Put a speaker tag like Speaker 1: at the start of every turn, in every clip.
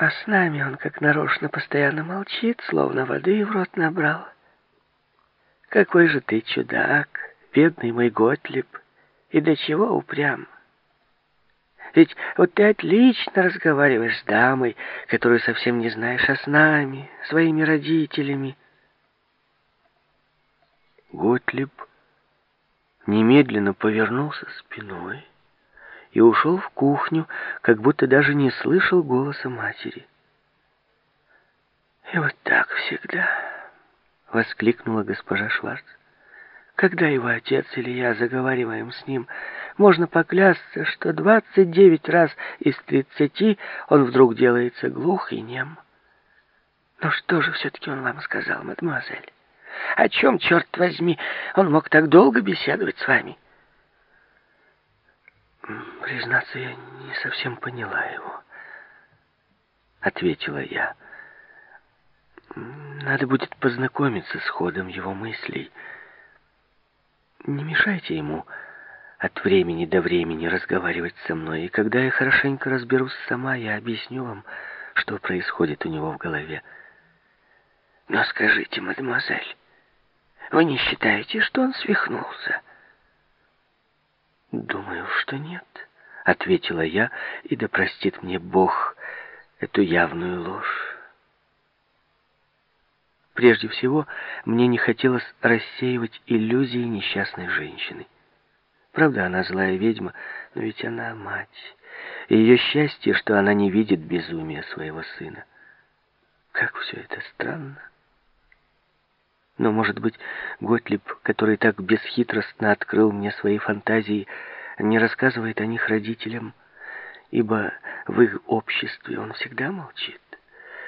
Speaker 1: А с нами он как нарочно постоянно молчит, словно воды в рот набрал. Какой же ты чудак, бедный мой Готлиб, и до чего упрям. Ведь вот ты отлично разговариваешь с дамой, которую совсем не знаешь, а с нами, своими родителями.
Speaker 2: Готлиб немедленно повернулся спиной и ушел в кухню, как будто даже не слышал голоса матери.
Speaker 1: «И вот так всегда!» — воскликнула госпожа Шварц. «Когда его отец или я заговариваем с ним, можно поклясться, что двадцать девять раз из тридцати он вдруг делается глух и нем. Но что же все-таки он вам сказал, мадемуазель? О чем, черт возьми, он мог так долго беседовать с вами?»
Speaker 2: «Признаться, я не совсем поняла его», — ответила я. «Надо будет познакомиться с ходом его мыслей. Не мешайте ему от времени до времени разговаривать со мной, и когда я хорошенько разберусь сама, я объясню вам, что происходит у него в голове».
Speaker 1: «Но скажите, мадемуазель, вы не считаете, что он свихнулся?»
Speaker 2: «Думаю, что нет», — ответила я, и да простит мне Бог эту явную ложь. Прежде всего, мне не хотелось рассеивать иллюзии несчастной женщины. Правда, она злая ведьма, но ведь она мать. И ее счастье, что она не видит безумия своего сына. Как все это странно. Но, может быть, Готлиб, который так бесхитростно открыл мне свои фантазии, не рассказывает о них родителям, ибо в их обществе он всегда молчит.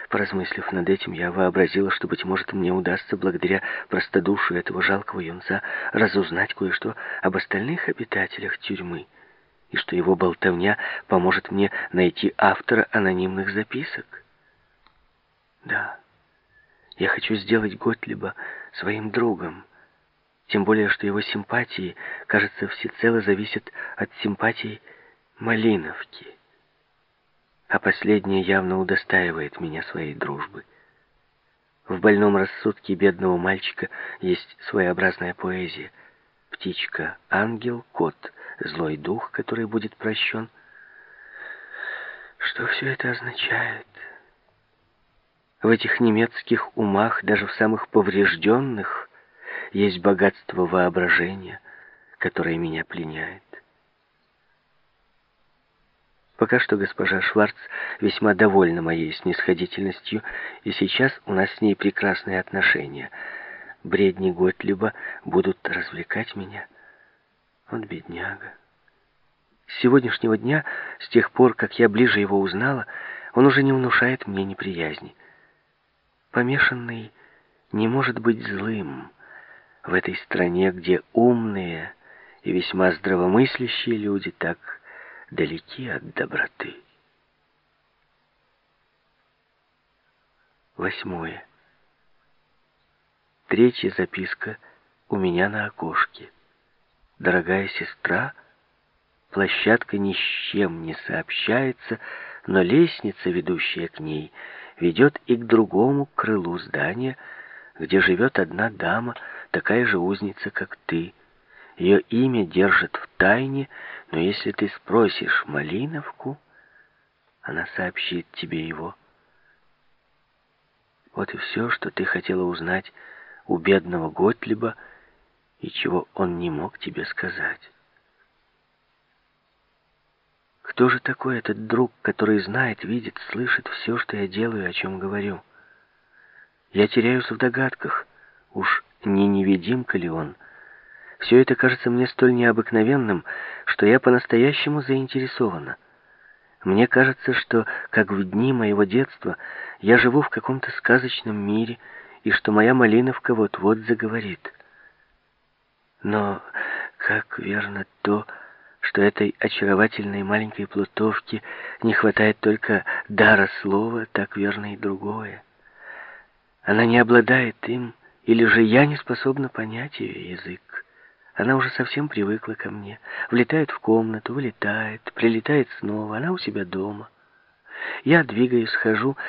Speaker 2: Поразмыслив над этим, я вообразила, что, быть может, мне удастся, благодаря простодушию этого жалкого юнца, разузнать кое-что об остальных обитателях тюрьмы, и что его болтовня поможет мне найти автора анонимных записок. Да, я хочу сделать Готлиба своим другом. Тем более, что его симпатии, кажется, всецело зависят от симпатий Малиновки. А последняя явно удостаивает меня своей дружбы. В больном рассудке бедного мальчика есть своеобразная поэзия. Птичка — ангел, кот — злой дух, который будет прощен. Что все это означает? В этих немецких умах, даже в самых поврежденных, есть богатство воображения, которое меня пленяет. Пока что госпожа Шварц весьма довольна моей снисходительностью, и сейчас у нас с ней прекрасные отношения. Бредни Готлиба будут развлекать меня. Он бедняга. С сегодняшнего дня, с тех пор, как я ближе его узнала, он уже не внушает мне неприязни. Помешанный не может быть злым в этой стране, где умные и весьма здравомыслящие люди так далеки от доброты. Восьмое. Третья записка у меня на окошке. Дорогая сестра, площадка ни с чем не сообщается, но лестница, ведущая к ней, — ведет и к другому крылу здания, где живет одна дама, такая же узница, как ты. Ее имя держат в тайне, но если ты спросишь Малиновку, она сообщит тебе его. Вот и все, что ты хотела узнать у бедного Готлиба, и чего он не мог тебе сказать. Кто же такой этот друг, который знает, видит, слышит все, что я делаю, о чем говорю? Я теряюсь в догадках. Уж не невидимка ли он? Все это кажется мне столь необыкновенным, что я по-настоящему заинтересована. Мне кажется, что, как в дни моего детства, я живу в каком-то сказочном мире, и что моя Малиновка вот-вот заговорит. Но как верно то, что этой очаровательной маленькой плутовке не хватает только дара слова, так верно и другое. Она не обладает им, или же я не способна понять ее язык. Она уже совсем привыкла ко мне, влетает в комнату, вылетает, прилетает снова, она у себя дома.
Speaker 1: Я двигаюсь, хожу,